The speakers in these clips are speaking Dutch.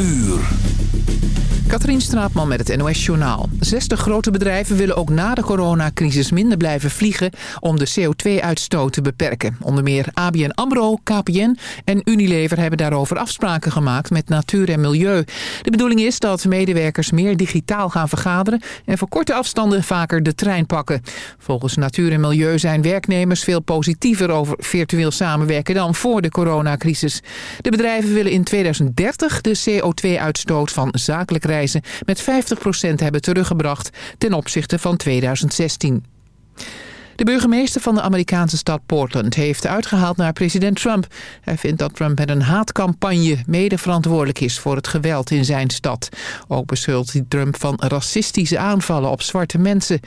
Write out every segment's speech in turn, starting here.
uur. Katrien Straatman met het NOS-journaal. 60 grote bedrijven willen ook na de coronacrisis minder blijven vliegen... om de CO2-uitstoot te beperken. Onder meer ABN AMRO, KPN en Unilever hebben daarover afspraken gemaakt met natuur en milieu. De bedoeling is dat medewerkers meer digitaal gaan vergaderen... en voor korte afstanden vaker de trein pakken. Volgens natuur en milieu zijn werknemers veel positiever over virtueel samenwerken... dan voor de coronacrisis. De bedrijven willen in 2030 de CO2-uitstoot van zakelijk reizen met 50% hebben teruggebracht ten opzichte van 2016. De burgemeester van de Amerikaanse stad Portland heeft uitgehaald naar president Trump. Hij vindt dat Trump met een haatcampagne mede verantwoordelijk is voor het geweld in zijn stad. Ook beschuldigt hij Trump van racistische aanvallen op zwarte mensen.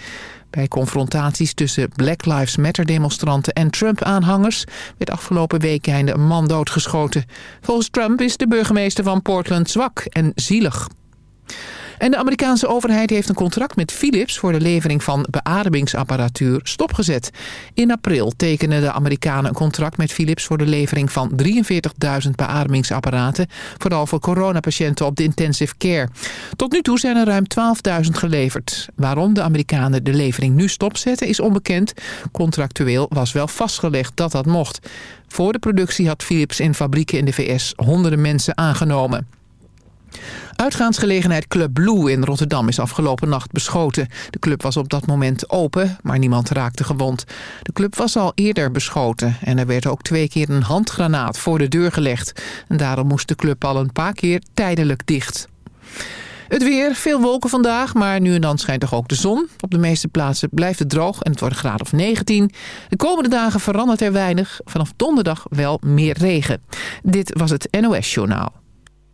Bij confrontaties tussen Black Lives Matter demonstranten en Trump-aanhangers werd afgelopen week een man doodgeschoten. Volgens Trump is de burgemeester van Portland zwak en zielig. En de Amerikaanse overheid heeft een contract met Philips voor de levering van beademingsapparatuur stopgezet. In april tekenden de Amerikanen een contract met Philips voor de levering van 43.000 beademingsapparaten, vooral voor coronapatiënten op de intensive care. Tot nu toe zijn er ruim 12.000 geleverd. Waarom de Amerikanen de levering nu stopzetten is onbekend. Contractueel was wel vastgelegd dat dat mocht. Voor de productie had Philips in fabrieken in de VS honderden mensen aangenomen. Uitgaansgelegenheid Club Blue in Rotterdam is afgelopen nacht beschoten. De club was op dat moment open, maar niemand raakte gewond. De club was al eerder beschoten en er werd ook twee keer een handgranaat voor de deur gelegd. En daarom moest de club al een paar keer tijdelijk dicht. Het weer, veel wolken vandaag, maar nu en dan schijnt toch ook de zon. Op de meeste plaatsen blijft het droog en het wordt een graad of 19. De komende dagen verandert er weinig. Vanaf donderdag wel meer regen. Dit was het NOS Journaal.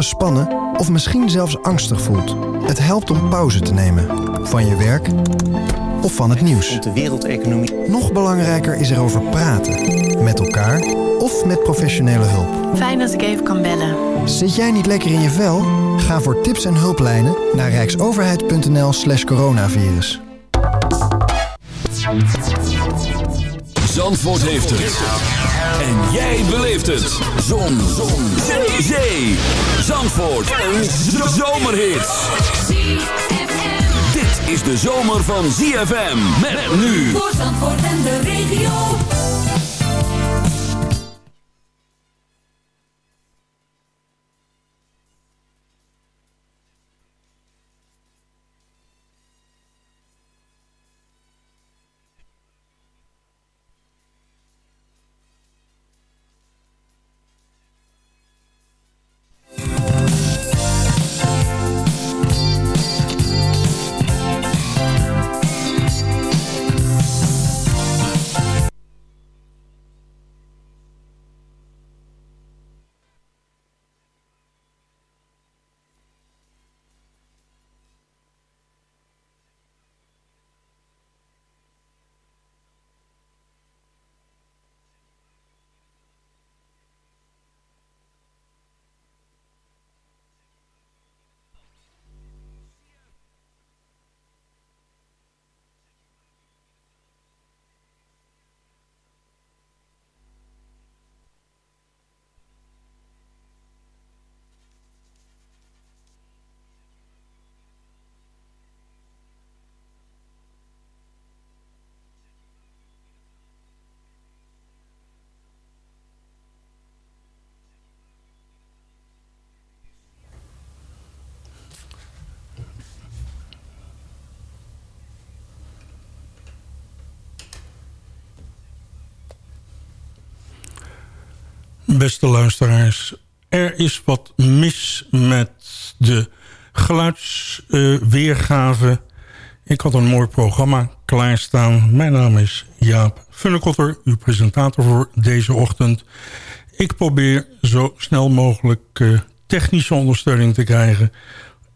gespannen... of misschien zelfs angstig voelt. Het helpt om pauze te nemen. Van je werk of van het nieuws. de wereldeconomie. Nog belangrijker is erover praten. Met elkaar of met professionele hulp. Fijn dat ik even kan bellen. Zit jij niet lekker in je vel? Ga voor tips en hulplijnen naar rijksoverheid.nl slash coronavirus. Zandvoort heeft het. En jij beleeft het. Zon. Zon. Zee. Zee. Zandvoort. Een zomerhit. Dit is de zomer van ZFM. Met nu. Voor Zandvoort en de regio. Beste luisteraars. Er is wat mis met de geluidsweergave. ik had een mooi programma klaarstaan. Mijn naam is Jaap Funnekotter, uw presentator voor deze ochtend. Ik probeer zo snel mogelijk uh, technische ondersteuning te krijgen...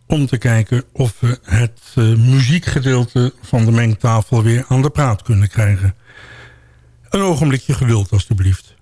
om te kijken of we het uh, muziekgedeelte van de mengtafel weer aan de praat kunnen krijgen. Een ogenblikje geduld, alstublieft.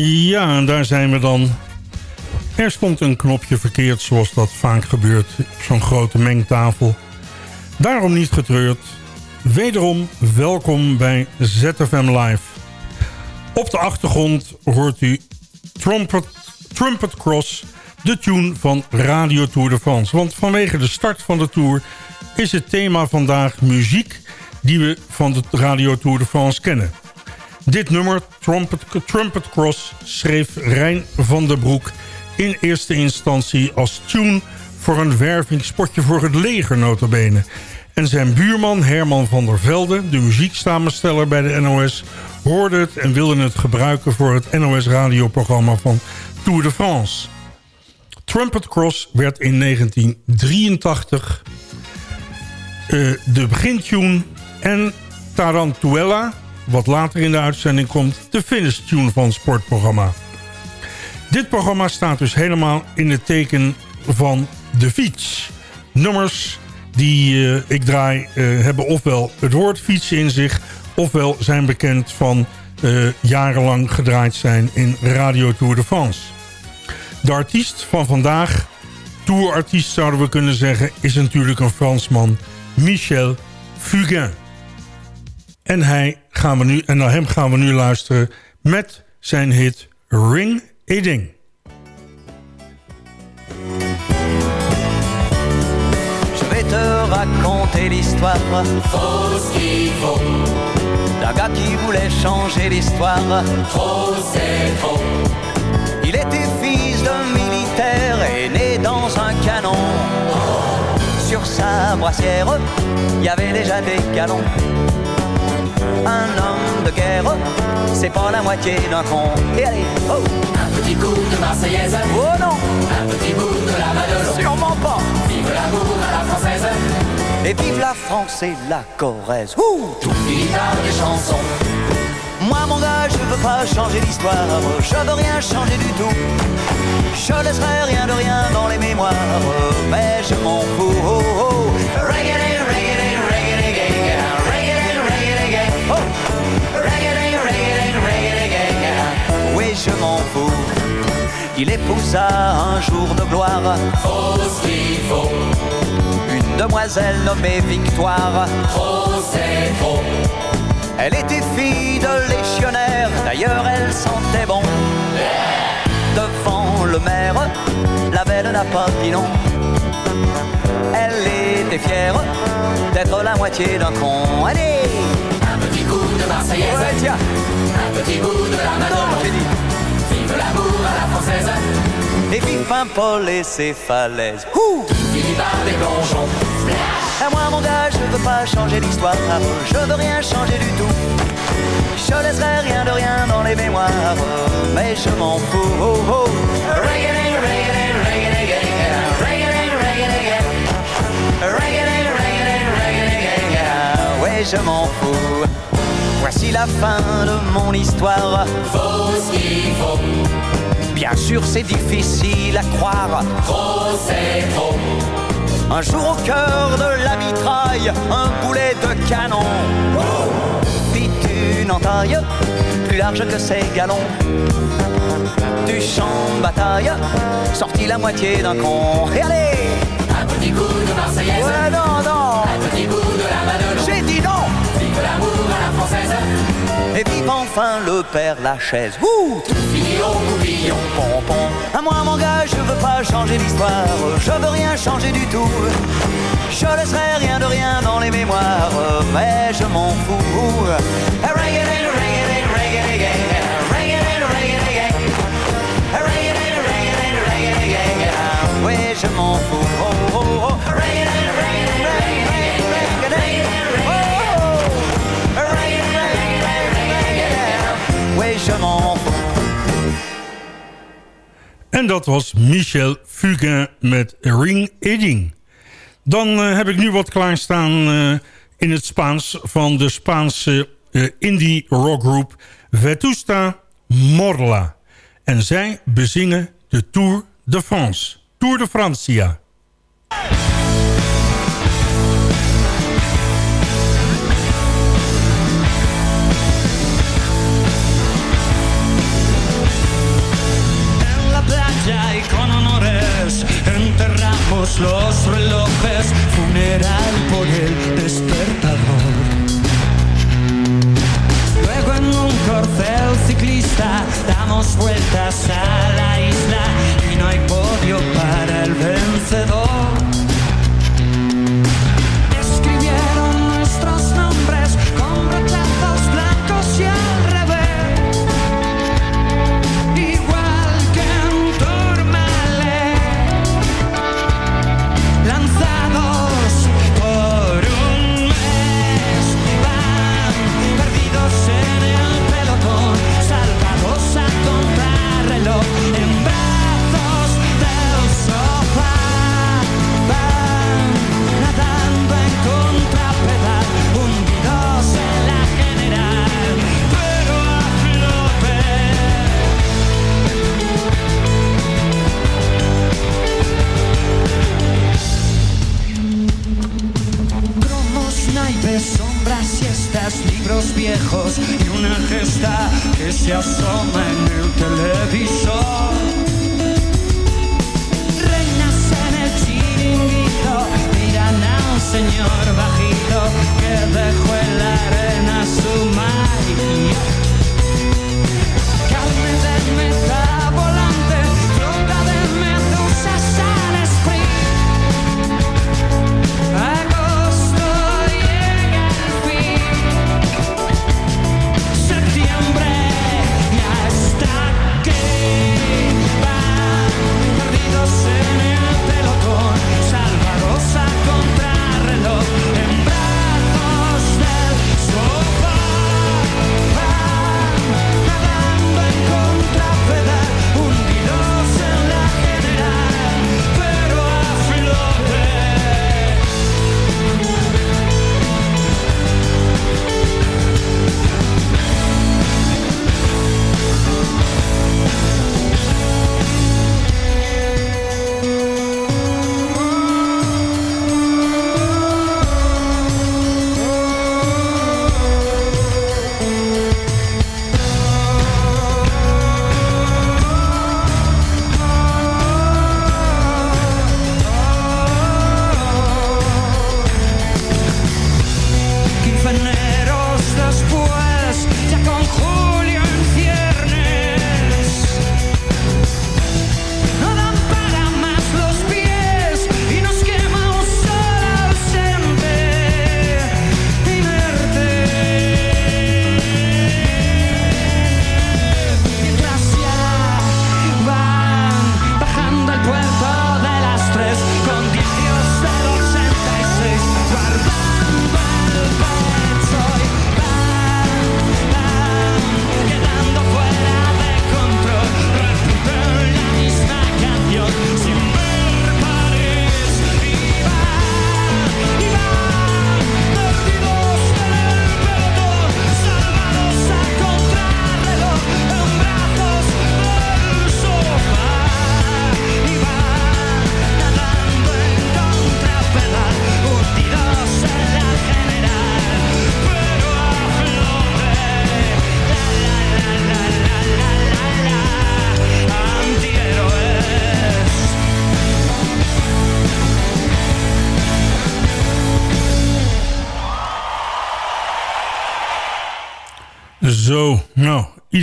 Ja, en daar zijn we dan. Er stond een knopje verkeerd, zoals dat vaak gebeurt op zo'n grote mengtafel. Daarom niet getreurd. Wederom welkom bij ZFM Live. Op de achtergrond hoort u Trumpet, Trumpet Cross, de tune van Radio Tour de France. Want vanwege de start van de Tour is het thema vandaag muziek die we van de Radio Tour de France kennen. Dit nummer, Trumpet, Trumpet Cross, schreef Rijn van der Broek... in eerste instantie als tune voor een wervingspotje voor het leger notabene. En zijn buurman Herman van der Velde, de muzieksamensteller bij de NOS... hoorde het en wilde het gebruiken voor het NOS-radioprogramma van Tour de France. Trumpet Cross werd in 1983 uh, eh, de begintune en Tarantuella wat later in de uitzending komt, de finish tune van het sportprogramma. Dit programma staat dus helemaal in het teken van de fiets. Nummers die uh, ik draai uh, hebben ofwel het woord fietsen in zich... ofwel zijn bekend van uh, jarenlang gedraaid zijn in Radio Tour de France. De artiest van vandaag, tourartiest zouden we kunnen zeggen... is natuurlijk een Fransman, Michel Fugain. En, hij gaan we nu, en naar hem gaan we nu luisteren met zijn hit Ring a Ding. Je vais te raconter l'histoire. Faux ce qu'il faut. D'un gars qui voulait changer l'histoire. Trop c'est trop. Il était fils de militaire et né dans un canon. Sur sa brassière, il y avait déjà des canons un homme de guerre, c'est pas la moitié d'un con. Et allez, oh Un petit coup de Marseillaise. Oh non Un petit bout de la Madelon. Sûrement pas. Vive l'amour à la française. Et vive la France et la Corrèze. Ouh Tout finit par des chansons. Moi mon gars, je veux pas changer l'histoire, je veux rien changer du tout. Je laisserai rien de rien dans les mémoires, mais je m'en fous. Oh, oh. Il épousa un jour de gloire. Ce faut. Une demoiselle nommée Victoire. Trop c'est trop. Elle était fille de légionnaire, d'ailleurs elle sentait bon. Devant le maire, la belle n'a pas dit non. Elle était fière d'être la moitié d'un con. Allez Un petit coup de Marseillaise. Ouais, tiens. Un petit bout de la l'amour à la française. Et vive Paul et ses falaises. Ouh Fini par des plongeons. À moi, mon gars, je veux pas changer l'histoire. Je veux rien changer du tout. Je laisserai rien de rien dans les mémoires. Mais je m'en fous. Oh, oh. Reggae, reggae, reggae, reggae, reggae, reggae, Ouais, je m'en fous. Voici la fin de mon histoire. Faut ce qu'il faut. Bien sûr, c'est difficile à croire. Trop, c'est trop. Un jour au cœur de la mitraille, un boulet de canon. Fit une entaille, plus large que ses galons. Du champ de bataille, sortit la moitié d'un con. Et allez Un petit coup de Marseillaise. Ouais, non, non Un petit coup de la Madelon. J'ai dit non Vive l'amour à la française. Et vive enfin le père Lachaise. Ouh coupillon. pompon. À moi, mon gars, je veux pas changer l'histoire. Je veux rien changer du tout. Je laisserai rien de rien dans les mémoires, mais je m'en fous. Oui, je m'en fous. En dat was Michel Fugain met Ring Edding. Dan eh, heb ik nu wat klaarstaan eh, in het Spaans... van de Spaanse eh, indie rockgroep Vetusta Morla. En zij bezingen de Tour de France. Tour de Francia. Los relojes, funeral por el despertador. Luego en un corcel ciclista damos vueltas a la isla y no hay podio para el vencedor. Siestas, libros viejos y una gesta que se asoma en el televisor.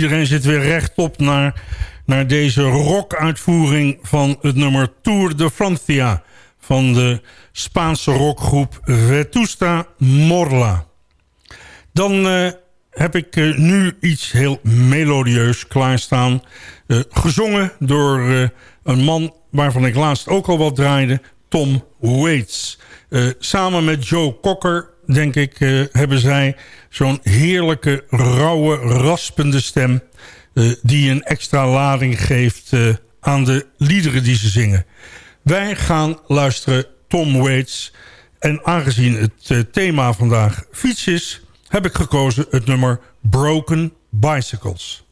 Iedereen zit weer rechtop naar, naar deze rockuitvoering van het nummer Tour de Francia van de Spaanse rockgroep Vetusta Morla. Dan uh, heb ik uh, nu iets heel melodieus klaarstaan. Uh, gezongen door een man waarvan ik laatst ook al wat draaide, Tom Waits. samen met Joe Cocker denk ik, uh, hebben zij zo'n heerlijke, rauwe, raspende stem... Uh, die een extra lading geeft uh, aan de liederen die ze zingen. Wij gaan luisteren Tom Waits. En aangezien het thema vandaag fiets is... heb ik gekozen het nummer Broken Bicycles.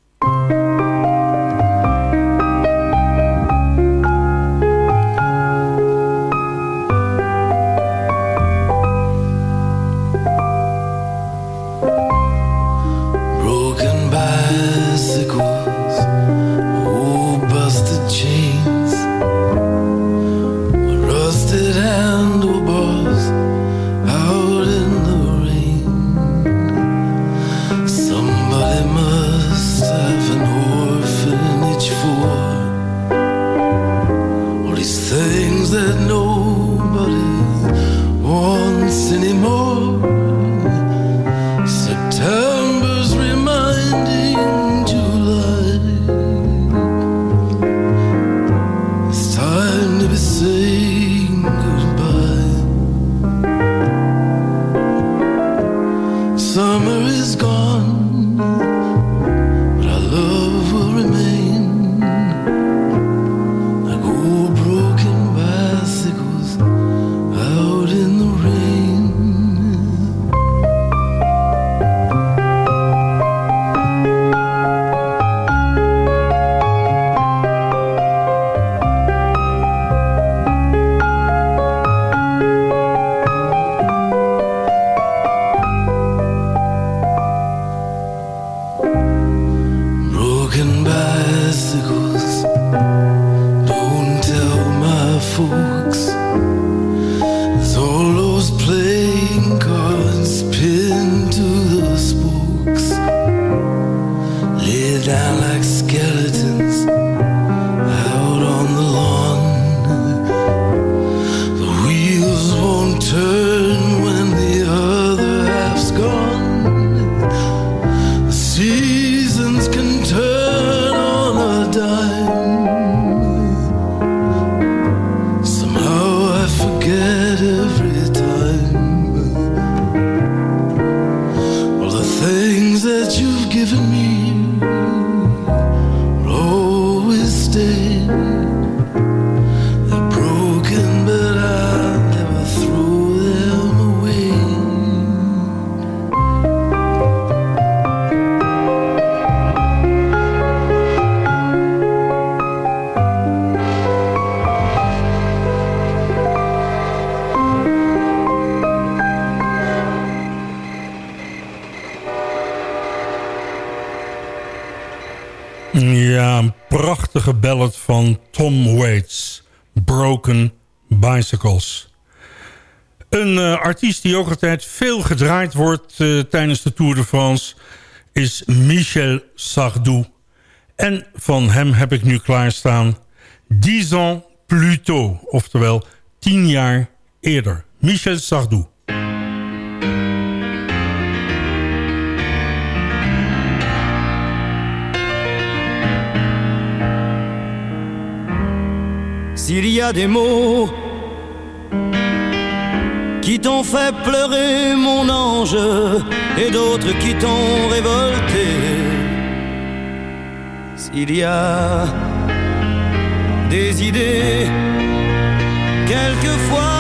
Bicycles. Een uh, artiest die ook altijd veel gedraaid wordt uh, tijdens de Tour de France... is Michel Sardou. En van hem heb ik nu klaarstaan... Dix ans plus tôt, oftewel tien jaar eerder. Michel Sardou. S'il y a des mots qui t'ont fait pleurer mon ange et d'autres qui t'ont révolté, s'il y a des idées quelquefois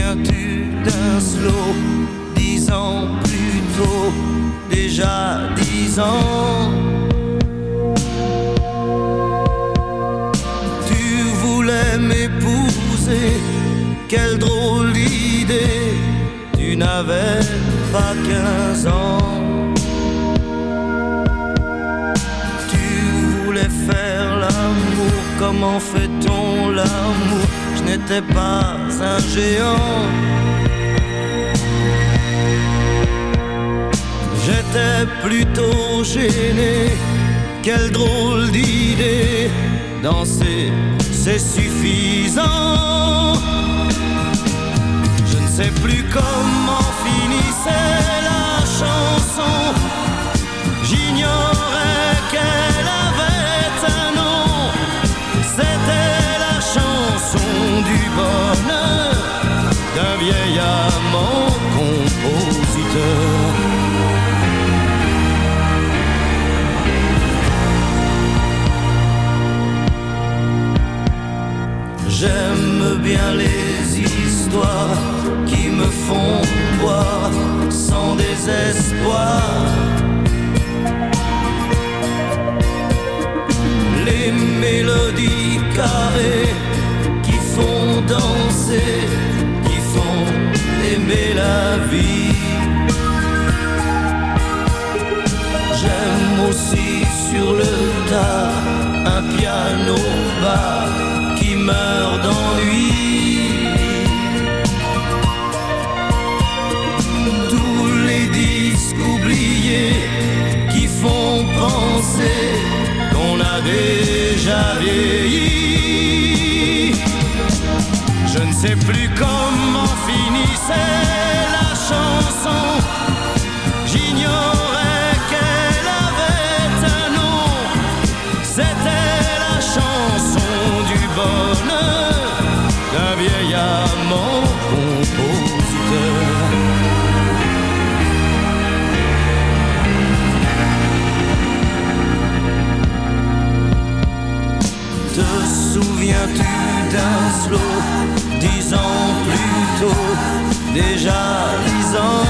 d'un slow, dix ans plus tôt, déjà dix ans. Tu voulais m'épouser, quelle drôle d'idée. Tu n'avais pas 15 ans. Tu voulais faire l'amour, comment fait-on l'amour? Je n'étais pas un géant. J'étais plutôt gêné, quelle drôle d'idée, danser c'est suffisant. Je ne sais plus comment finissait la chanson, vieil compositeur. J'aime bien les histoires qui me font boire sans désespoir. Les mélodies carrées qui font danser, aimer la vie. J'aime aussi sur le tas un piano bas qui meurt d'ennui. Tous les disques oubliés qui font penser qu'on a déjà vieilli. Ne sais plus comment finissait la chanson. J'ignorais qu'elle avait un nom. C'était la chanson du bonheur d'un vieil amant compositeur. Te souviens-tu d'un slow dix ans plus tôt, déjà dix ans.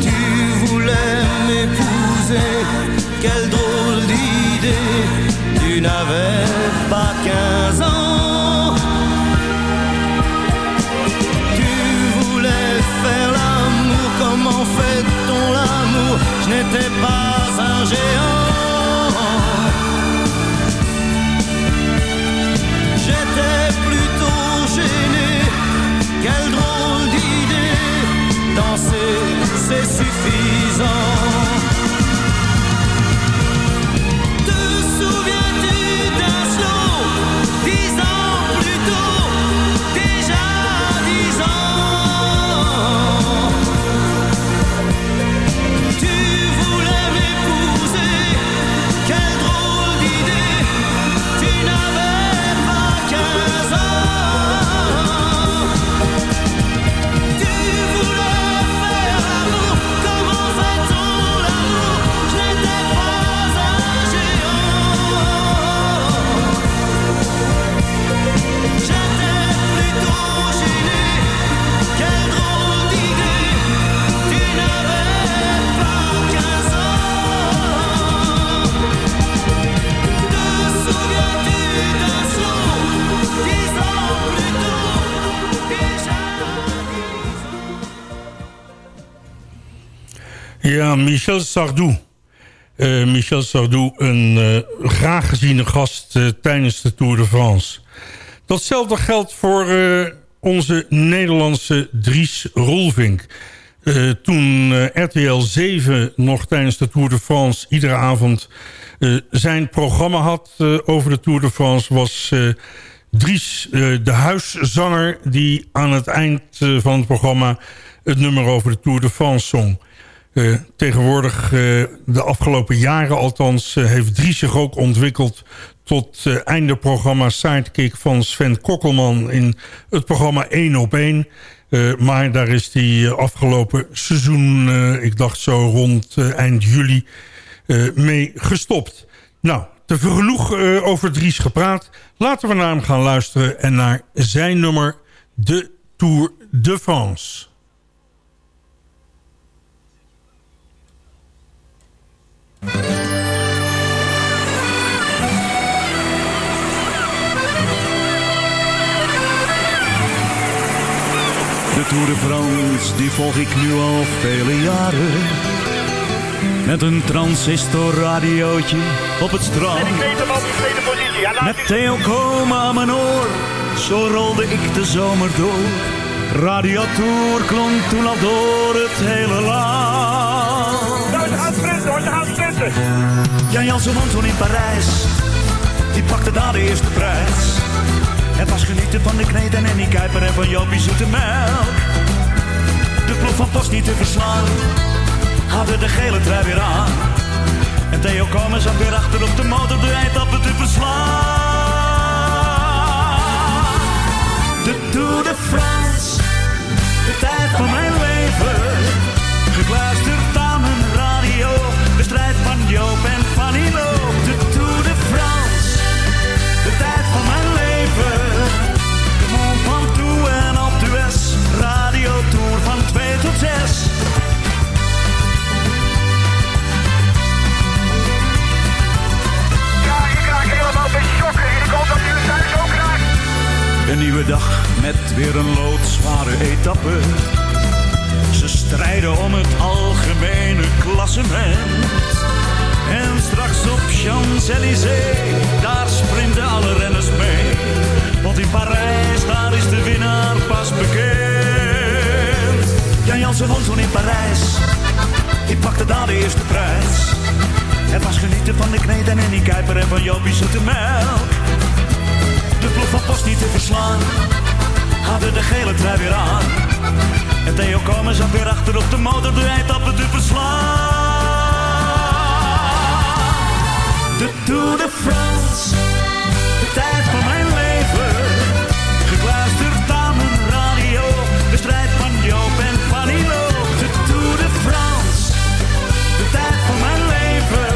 Tu voulais m'épouser, quelle drôle d'idée, tu n'avais pas quinze ans. Tu voulais faire l'amour, comment fait-on l'amour? Je n'étais pas Michel Sardou. Eh, Michel Sardou, een eh, graag geziene gast eh, tijdens de Tour de France. Datzelfde geldt voor onze Nederlandse Dries Rolvink. Toen RTL 7 nog tijdens de Tour de France iedere avond zijn programma had over de Tour de France... was Dries de huiszanger die aan het eind van het programma... het nummer over de Tour de France zong. Eh, tegenwoordig, eh, de afgelopen jaren althans... eh, heeft Dries zich ook ontwikkeld tot eh, einde programma sidekick van Sven Kokkelman... in het programma 1 op 1... Eh, maar daar is die afgelopen seizoen, ik dacht zo rond eind juli, mee gestopt. Nou, te genoeg over Dries gepraat. Laten we naar hem gaan luisteren en naar zijn nummer De Tour de France. Tour de France, die volg ik nu al vele jaren. Met een transistorradiootje op het strand. Met Theo Koma aan mijn oor, zo rolde ik de zomer door. Radio Tour klonk toen al door het hele land. Sprinten. Jan Jansen won toen in Parijs, die pakte daar de eerste prijs. Het was genieten van de kneed en Annie Kuiper en van Jopie Zoete Melk. De ploeg van Post niet te verslaan, hadden de gele trui weer aan. En Theo Komen zat weer achter op de motor de eindappen te verslaan. De Tour de France, de tijd van mijn leven. Joop en Fanny Loop. De Tour de France, de tijd van mijn leven. De Mont Ventoux en Alpe d'Huez, Radio Tour van 2 tot 6. Ja, ik raak helemaal en ik hoop dat u het thuis ook raakt. Een nieuwe dag met weer een loodzware etappe. Ze strijden om het algemene klassement. En straks op Champs-Élysées, daar sprinten alle renners mee. Want in Parijs, daar is de winnaar pas bekend. Jan Jansen won toen in Parijs, die pakte daar de eerste prijs. Het was genieten van de kneed en Annie Kuiper en van Jopie Zoete Melk. De ploeg van Post niet te verslaan, hadden de gele trui weer aan. En Theo Komen zat weer achter op de motor de eindappen te verslaan. Tour de France, de tijd van mijn leven. Gekluisterd aan mijn radio, de strijd van Joop en Loop. De Tour de France, de tijd van mijn leven.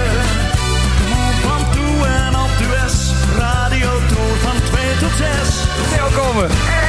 De Mont Ventoux en Alpe d'Huez, Radio Tour van 2 tot 6. Theo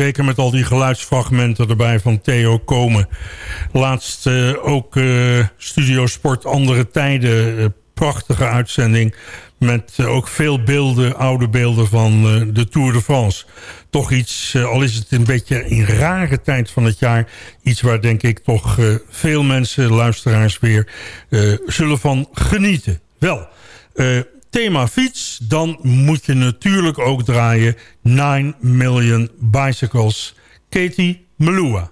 Zeker met al die geluidsfragmenten erbij van Theo Komen. Laatst eh, ook eh, Studio Sport Andere Tijden. eh, prachtige uitzending. Met ook veel beelden, oude beelden van de Tour de France. Toch iets, al is het een beetje in rare tijd van het jaar... iets waar denk ik toch veel mensen, luisteraars weer... zullen van genieten. Wel, thema fiets, dan moet je natuurlijk ook draaien 9 Million Bicycles. Katie Melua.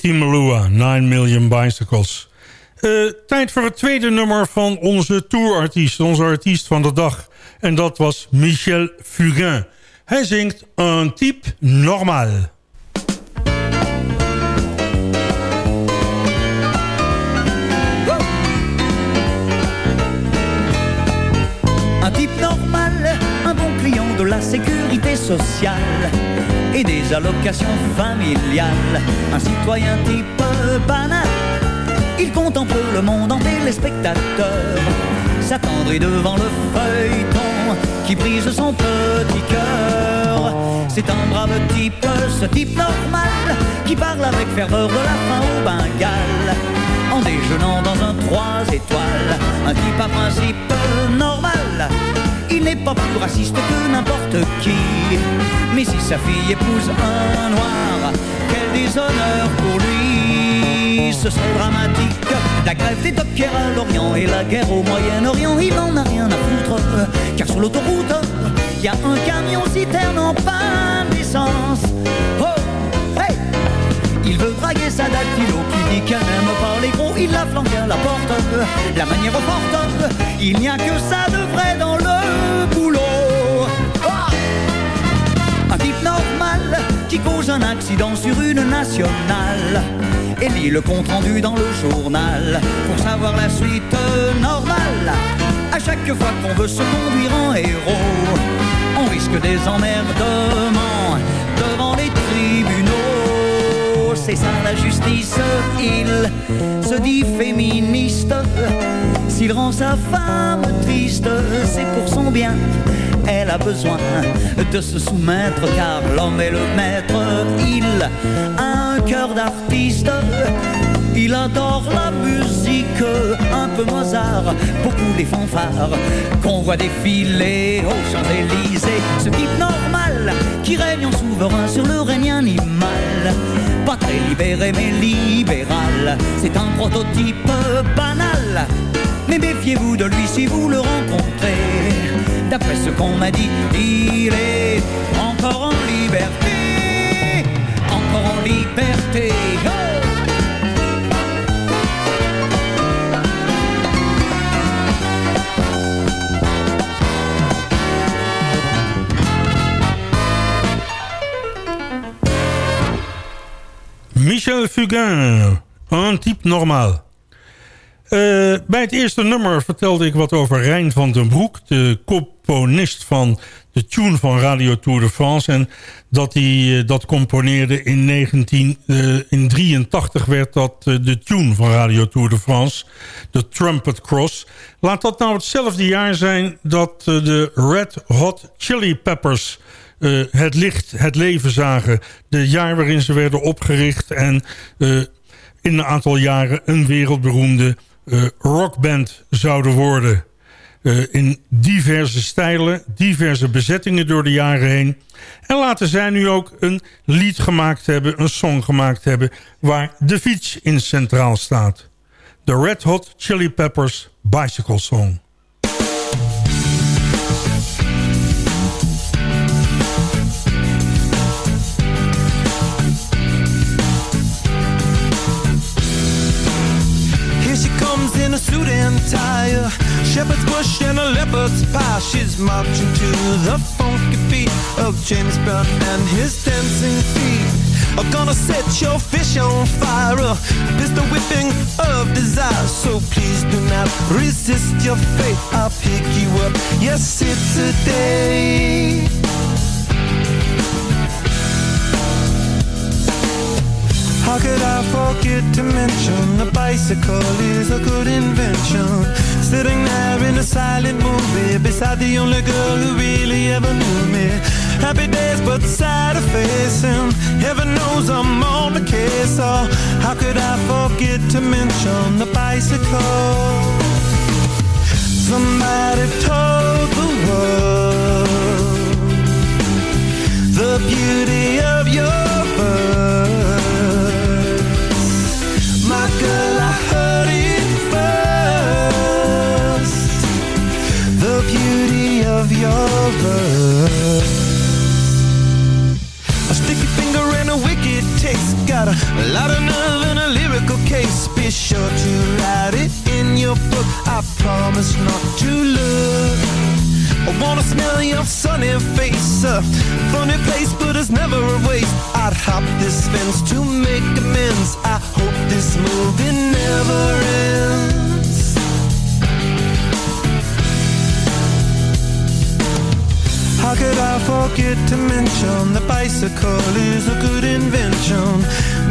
Katie Melua, 9 Million Bicycles. Eh, tijd voor het tweede nummer van onze tourartiest, onze artiest van de dag. En dat was Michel Fugain. Hij zingt Un type normal. Un type normal, un bon client de la sécurité sociale et des allocations familiales. Un citoyen type banal. Il contemple le monde en téléspectateur, s'attendrit devant le feuilleton qui brise son petit cœur. C'est un brave type, ce type normal, qui parle avec ferveur de la fin au Bengale en déjeunant dans un trois étoiles. Un type à principe normal. Pas plus raciste que n'importe qui. Mais si sa fille épouse un noir, quel déshonneur pour lui. Ce serait dramatique. La grève des dockers à l'Orient et la guerre au Moyen-Orient, il n'en a rien à foutre. Car sur l'autoroute, il y a un camion citerne en panne d'essence. Oh, hey! Il veut draguer sa dactylo qui dit qu'elle n'aime pas les gros Il la flanque à la porte, la manière forte Il n'y a que ça de vrai dans le Ah Un type normal qui cause un accident sur une nationale Et lit le compte rendu dans le journal Pour savoir la suite normale À chaque fois qu'on veut se conduire en héros On risque des emmerdements devant les tribunaux c'est ça la justice. Il se dit féministe. S'il rend sa femme triste, c'est pour son bien. Elle a besoin de se soumettre car l'homme est le maître. Il a un cœur d'artiste. Il adore la musique, un peu Mozart, beaucoup les fanfares qu'on voit défiler aux Champs-Élysées. Ce type normal qui règne en souverain sur le règne animal. Pas très libéré mais libéral. C'est un prototype banal. Méfiez-vous de lui si vous le rencontrez. D'après ce qu'on m'a dit, il est encore en liberté. Encore en liberté. Michel Fugain, een type normaal. Eh, bij het eerste nummer vertelde ik wat over Rijn van den Broek... de componist van de tune van Radio Tour de France. En dat hij eh, dat componeerde in 1983 werd dat eh, de tune van Radio Tour de France. De Trumpet Cross. Laat dat nou hetzelfde jaar zijn dat eh, de Red Hot Chili Peppers... het licht, het leven zagen. De jaar waarin ze werden opgericht en in een aantal jaren een wereldberoemde rockband zouden worden. Uh, in diverse stijlen, diverse bezettingen door de jaren heen. En laten zij nu ook een lied gemaakt hebben, een song gemaakt hebben... waar de fiets in centraal staat. De Red Hot Chili Peppers Bicycle Song. Suit and tie, a shepherd's bush and a leopard's pie. She's marching to the funky beat of James Brown and his dancing feet. I'm gonna set your fish on fire, a pistol whipping of desire. So please do not resist your fate. I'll pick you up. Yes, it's a day. How could I forget to mention the bicycle is a good invention? Sitting there in a silent movie beside the only girl who really ever knew me. Happy days, but sad of facing. Heaven knows I'm on the case. Oh, how could I forget to mention the bicycle? Somebody told the world the beauty of your Got a lot of nerve and a lyrical case. Be sure to write it in your book. I promise not to look. I wanna smell your sunny face. A funny place but it's never a waste. I'd hop this fence to make amends. I hope this movie never ends How could I forget to mention The bicycle is a good invention?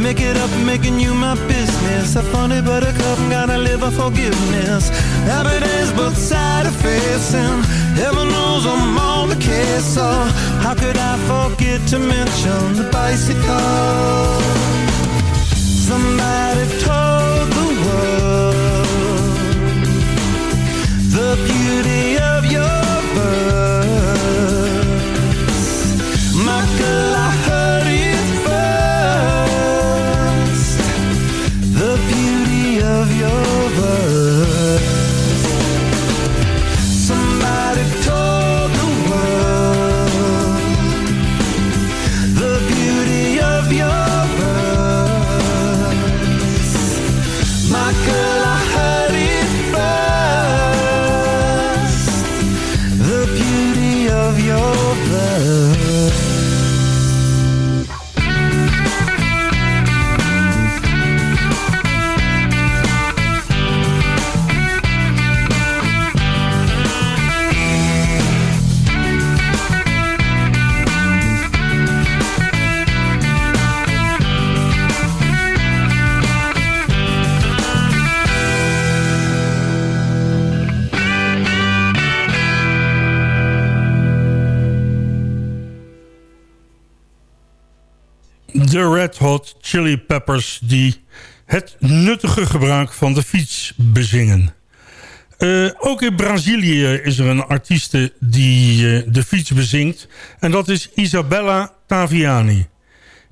Make it up, making you my business. A funny buttercup, gotta live a forgiveness. Happy days, both side of facing. Heaven knows I'm on the case So how could I forget to mention the bicycle? Somebody told the world The beauty of Red Hot Chili Peppers die het nuttige gebruik van de fiets bezingen. Eh, ook in Brazilië is er een artieste die eh, de fiets bezingt. En dat is Isabella Taviani.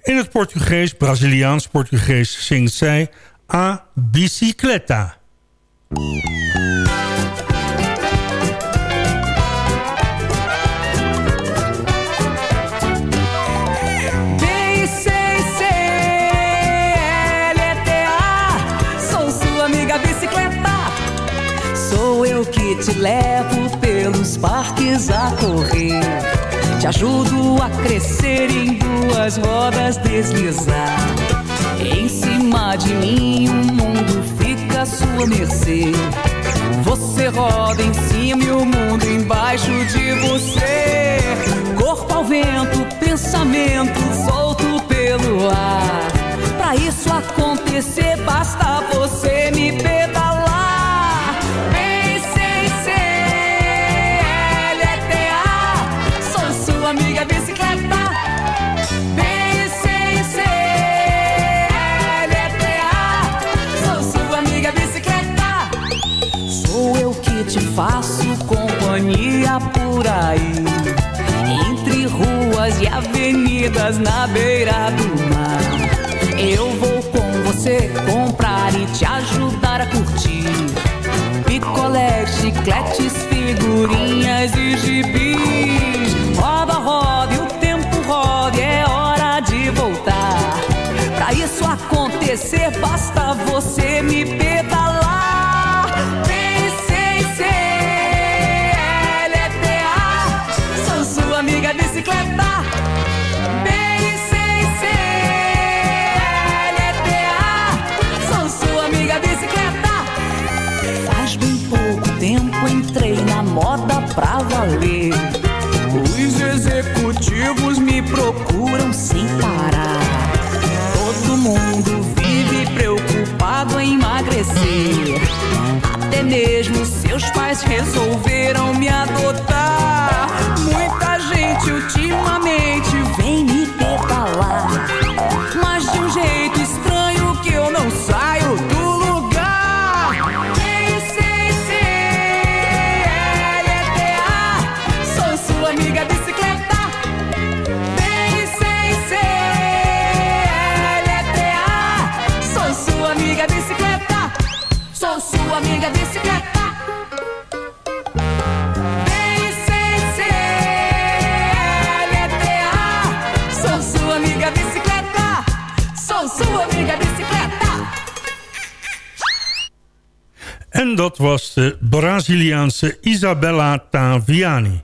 In het Portugees, Braziliaans-Portugees, zingt zij A Bicicleta. Levo pelos parques a correr Te ajudo a crescer em duas rodas deslizar Em cima de mim o mundo fica à sua mercê Você roda em cima e o mundo embaixo de você. Corpo ao vento, pensamento solto pelo ar. Pra isso acontecer, basta você me pedalar. Por aí. Entre ruas e avenidas na beira do mar. Eu vou com você comprar e te ajudar a curtir. Picolé, chicletes, figurinhas e gibis. Roda, roda e o tempo roda, é hora de voltar. Pra isso acontecer, basta você me pedalar. Pra valer. Os executivos me procuram sem parar. Todo mundo vive preocupado em emagrecer. Até mesmo seus pais resolveram me adotar. Muita gente ultimamente En dat was de Braziliaanse Isabella Taviani.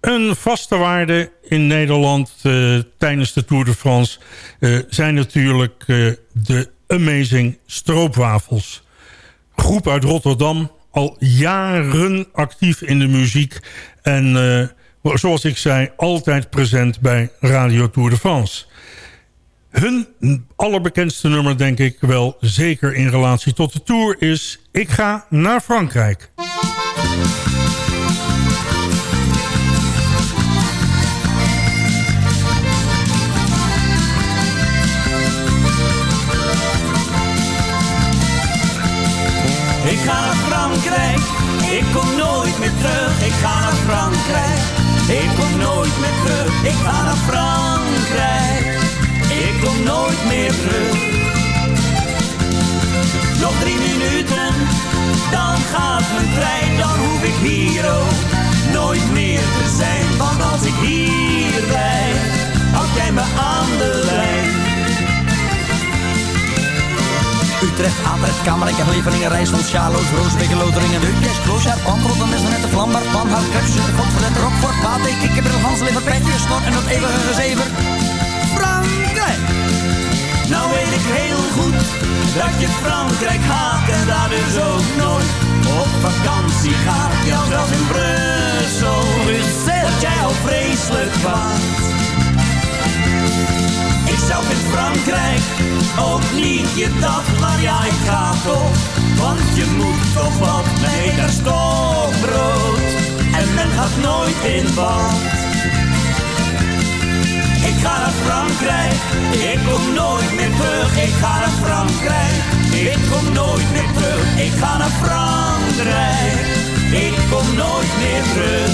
Een vaste waarde in Nederland eh, tijdens de Tour de France... eh, zijn natuurlijk eh, de Amazing Stroopwafels. Groep uit Rotterdam, al jaren actief in de muziek... en zoals ik zei, altijd present bij Radio Tour de France... Hun allerbekendste nummer, denk ik wel, zeker in relatie tot de Tour, is Ik ga naar Frankrijk. Ik ga naar Frankrijk, ik kom nooit meer terug. Ik ga naar Frankrijk, ik kom nooit meer terug. Ik ga naar Frankrijk, kom nooit meer terug. Nog drie minuten, dan gaat mijn trein. Dan hoef ik hier ook nooit meer te zijn. Want als ik hier blijf, houd jij me aan de lijn. Utrecht, Atrecht, Kamerijk, Levelingen, Rijssel, Sjaloos, Roosbeek, Loteringen, Deukjes, Kloosjaar, Pantrotten, Messenet, Vlambaar, Panhout, Krups, Godverlet, Rockfort, Pate, Kikkerbril, Hanslever, Petje, Snor en dat eeuwige gezever. Frankrijk! Nou weet ik heel goed dat je Frankrijk haat en daar dus ook nooit op vakantie gaat. Ja, zelfs in Brussel, Brussel, jij al vreselijk kwaad. Ik zelf in Frankrijk, ook niet je dat, maar ja, ik ga toch. Want je moet toch wat mee naar stokbrood en men gaat nooit in bad. Ik ga naar Frankrijk, ik kom nooit meer terug. Ik ga naar Frankrijk, ik kom nooit meer terug. Ik ga naar Frankrijk, ik kom nooit meer terug.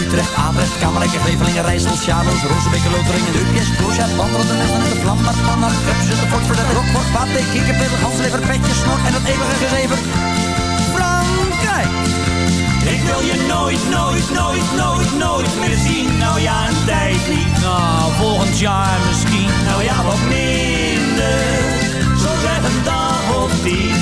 Utrecht, Atrecht, Kamerijk, Levelingen, Rijssel, Sjaloos, Roosbeek, Loteringen, Deukjes, Kloosjaar, Pantrotten, Messenet, Vlambaar, Panhout, Krups, Fort, Verlet, Rockfort, Pate, Kikkerbril, Hanslever, Petje, Snor en dat eeuwige gezever. Frankrijk! Ik wil je nooit, nooit, nooit, nooit, nooit meer zien. Nou ja, een tijd niet. Nou, volgend jaar misschien. Nou ja, wat minder. Zo zeg een dag of tien.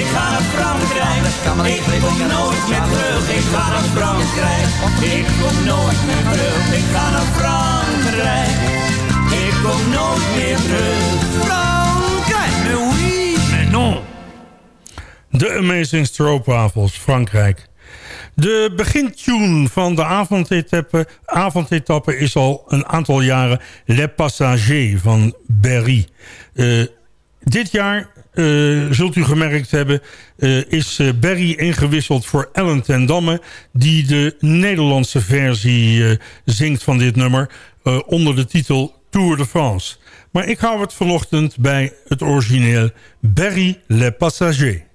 Ik ga naar Frankrijk, ik kom nooit meer terug. Ik ga naar Frankrijk, ik kom nooit meer terug. Ik ga naar Frankrijk, ik kom nooit meer terug. Frankrijk! Nu De Amazing Stroopwafels, Frankrijk. De begintune van de avondetappe, avondetappe is al een aantal jaren Le Passager van Berry. Uh, dit jaar, uh, zult u gemerkt hebben, uh, is Berry ingewisseld voor Ellen ten Damme... die de Nederlandse versie zingt van dit nummer onder de titel Tour de France. Maar ik hou het vanochtend bij het origineel Berry Le Passager.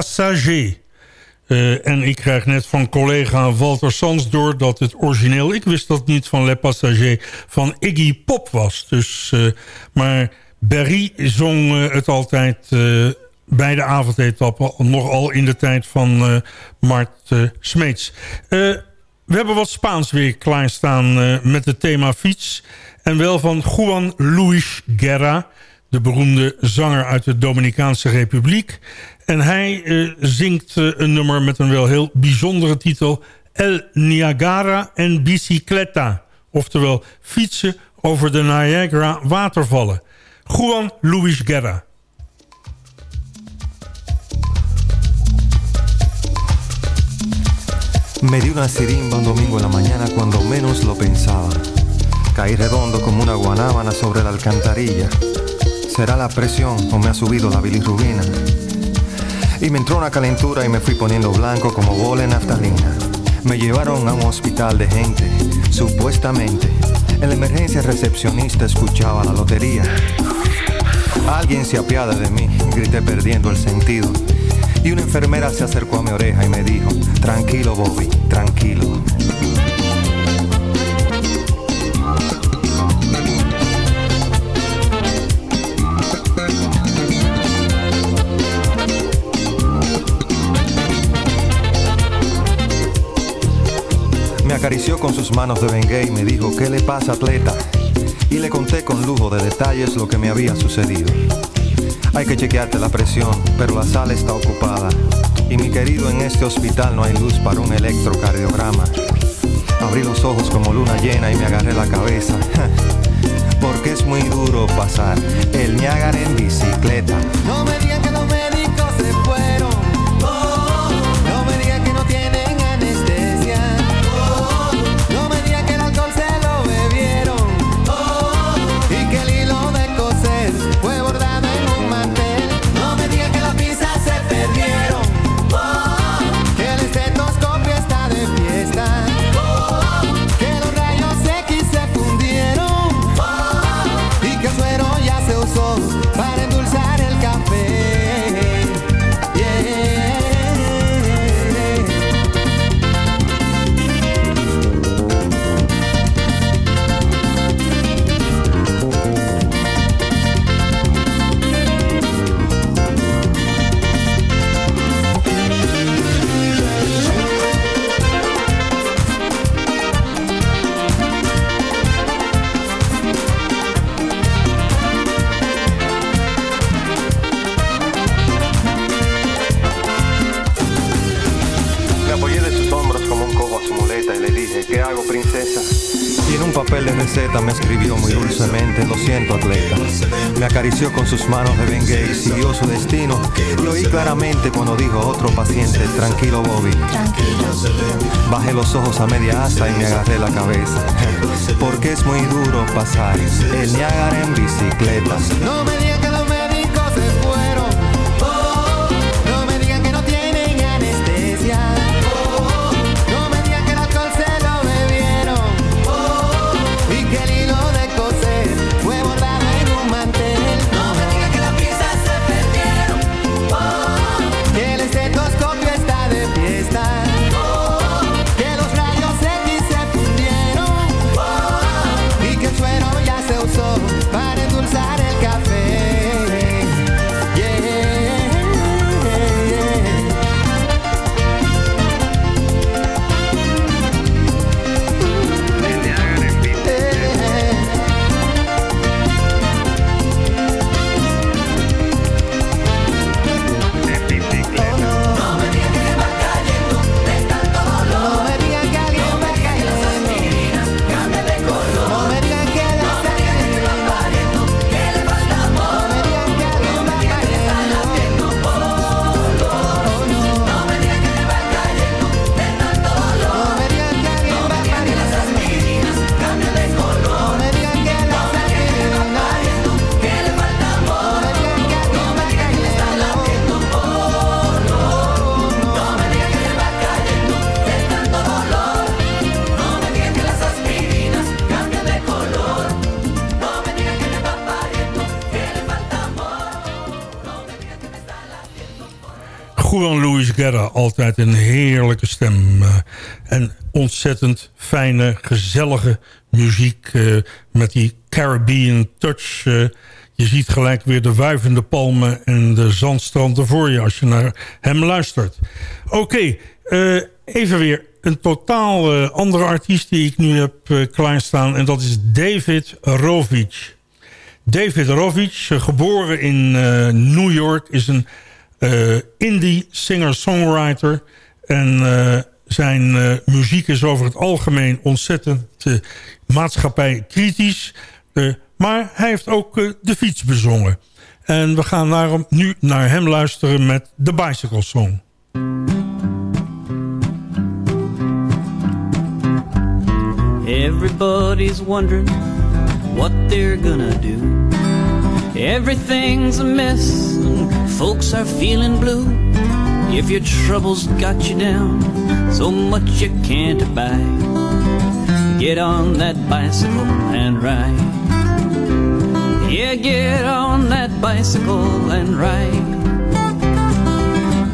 Passager. Uh, en ik krijg net van collega Walter Sans door dat het origineel... ik wist dat niet van Le Passager van Iggy Pop was. Dus, uh, maar Berry zong uh, het altijd bij de avondetappen... nogal in de tijd van Mart Smeets. we hebben wat Spaans weer klaarstaan met het thema fiets... en wel van Juan Luis Guerra de beroemde zanger uit de Dominicaanse Republiek. En hij uh, zingt uh, een nummer met een wel heel bijzondere titel... El Niagara en Bicicleta. Oftewel fietsen over de Niagara watervallen. Juan Luis Guerra. Me di una sirimba un domingo en la mañana cuando menos lo pensaba. Caí redondo como una guanábana sobre la alcantarilla. ¿Será la presión o me ha subido la bilirrubina? Y me entró una calentura y me fui poniendo blanco como bola en naftalina. Me llevaron a un hospital de gente, supuestamente. En la emergencia recepcionista escuchaba la lotería. Alguien se apiada de mí, grité perdiendo el sentido. Y una enfermera se acercó a mi oreja y me dijo, tranquilo Bobby, tranquilo. Con sus manos de Bengay y me dijo, ¿qué le pasa atleta? Y le conté con lujo de detalles lo que me había sucedido. Hay que chequearte la presión, pero la sala está ocupada. Y mi querido, en este hospital no hay luz para un electrocardiograma. Abrí los ojos como luna llena y me agarré la cabeza. Porque es muy duro pasar el Niágara en bicicleta. Receta me escribió muy dulcemente, lo siento, atleta. Me acarició con sus manos de Bengay y siguió su destino. Y oí claramente cuando dijo otro paciente, tranquilo, Bobby. Bajé los ojos a media asta y me agarré la cabeza. Porque es muy duro pasar el Niágara en bicicleta. No me Altijd een heerlijke stem. eh, en ontzettend fijne, gezellige muziek eh, met die Caribbean touch. eh. je ziet gelijk weer de wuivende palmen en de zandstranden voor je als je naar hem luistert. Oké, even weer een totaal andere artiest die ik nu heb klaarstaan. En dat is David Rovic. David Rovic, geboren in New York, is een indie singer-songwriter. En eh, zijn eh, muziek is over het algemeen ontzettend maatschappijkritisch. Uh, maar hij heeft ook de fiets bezongen. En we gaan daarom nu naar hem luisteren met The Bicycle Song. Everybody's wondering what they're gonna do. Everything's a mess, folks are feeling blue. If your troubles got you down, so much you can't abide, get on that bicycle and ride. Yeah, get on that bicycle and ride.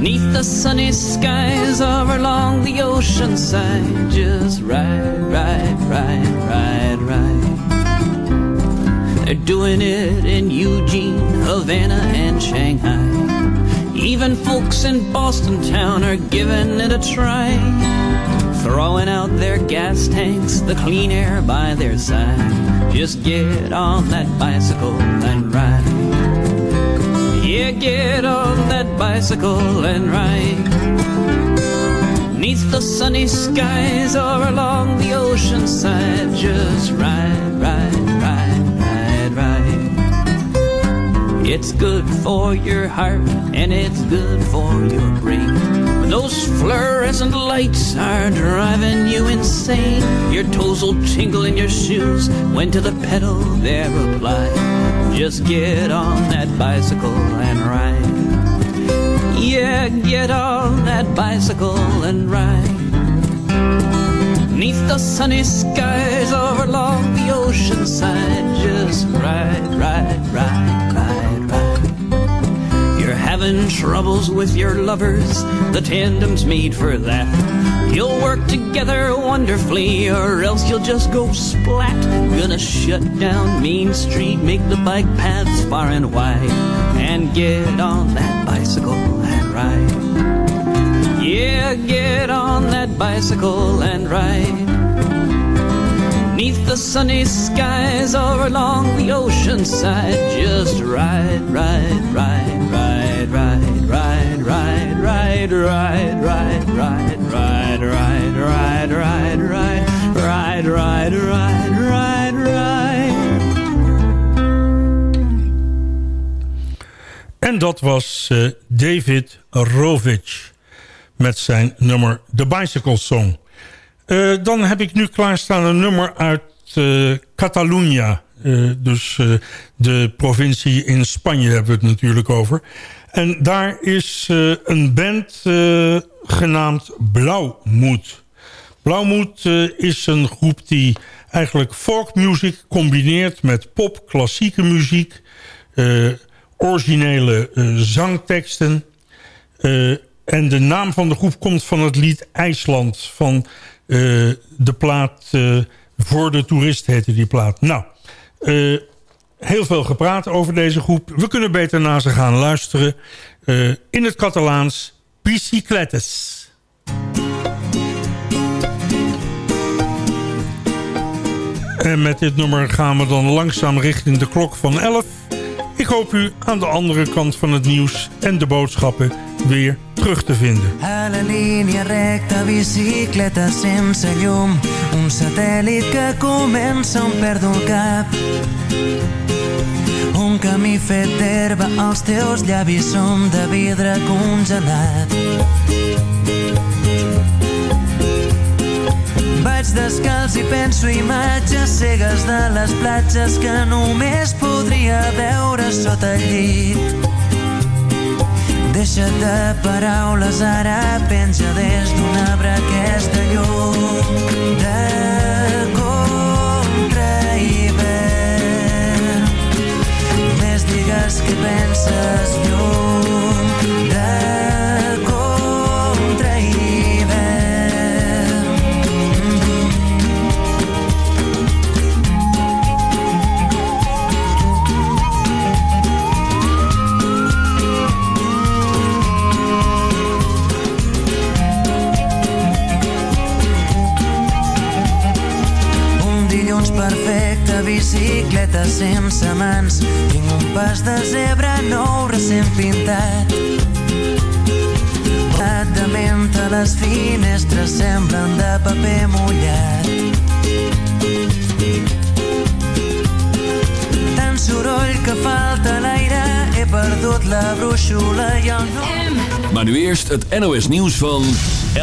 Neath the sunny skies or along the ocean side, just ride, ride, ride, ride, ride. They're doing it in Eugene, Havana, and Shanghai. Even folks in Boston town are giving it a try. throwing out their gas tanks, the clean air by their side. Just get on that bicycle and ride. Yeah, get on that bicycle and ride. Neath the sunny skies or along the ocean side, just ride, ride, It's good for your heart and it's good for your brain. When those fluorescent lights are driving you insane, your toes will tingle in your shoes when to the pedal they're applied. Just get on that bicycle and ride. Yeah, get on that bicycle and ride. Neath the sunny skies or along the ocean side, just ride, ride, ride, ride, having troubles with your lovers, the tandem's made for that. You'll work together wonderfully, or else you'll just go splat. Gonna shut down Main Street, make the bike paths far and wide, and get on that bicycle and ride. Yeah, get on that bicycle and ride. Neath the sunny skies or along the ocean side, just ride, ride, ride, ride, ride, ride, ride, ride, ride, ride, ride, ride, ride, ride, ride, ride, ride, ride. En dat was uh, David Rovic met zijn nummer The Bicycle Song. Uh, dan heb ik nu klaarstaan een nummer uit uh, Catalunya. dus de provincie in Spanje hebben we het natuurlijk over. En daar is een band genaamd Blauwmoed. Blauwmoed is een groep die eigenlijk folkmuziek combineert met pop, klassieke muziek originele zangteksten. En de naam van de groep komt van het lied IJsland. Van de plaat Voor de Toerist heette die plaat. Nou, heel veel gepraat over deze groep. We kunnen beter naar ze gaan luisteren. in het Catalaans, Bicicletes. En met dit nummer gaan we dan langzaam richting de klok van 11. Ik hoop u aan de andere kant van het nieuws en de boodschappen weer terug te vinden. A la línia recta, bicicleta sense llum, un satèl·lit que comença on perdo el cap. Un camí fet d'herba, els teus llavis són de vidre congelat. Vaig descalç i penso imatges cegues de les platges que només podria veure sota el llit. Deixa't de paraules, ara penja des d'un arbre aquesta llum de contra hivern. Només digues que penses llum Perfecte, bicicleta sense mans. Tinc un pas de zebra nou recent pintat. Blat de menta, les finestres semblen de paper mullat. Tant soroll que falta l'aire, he perdut la brúixola i el nom... Maar nu eerst het NOS nieuws van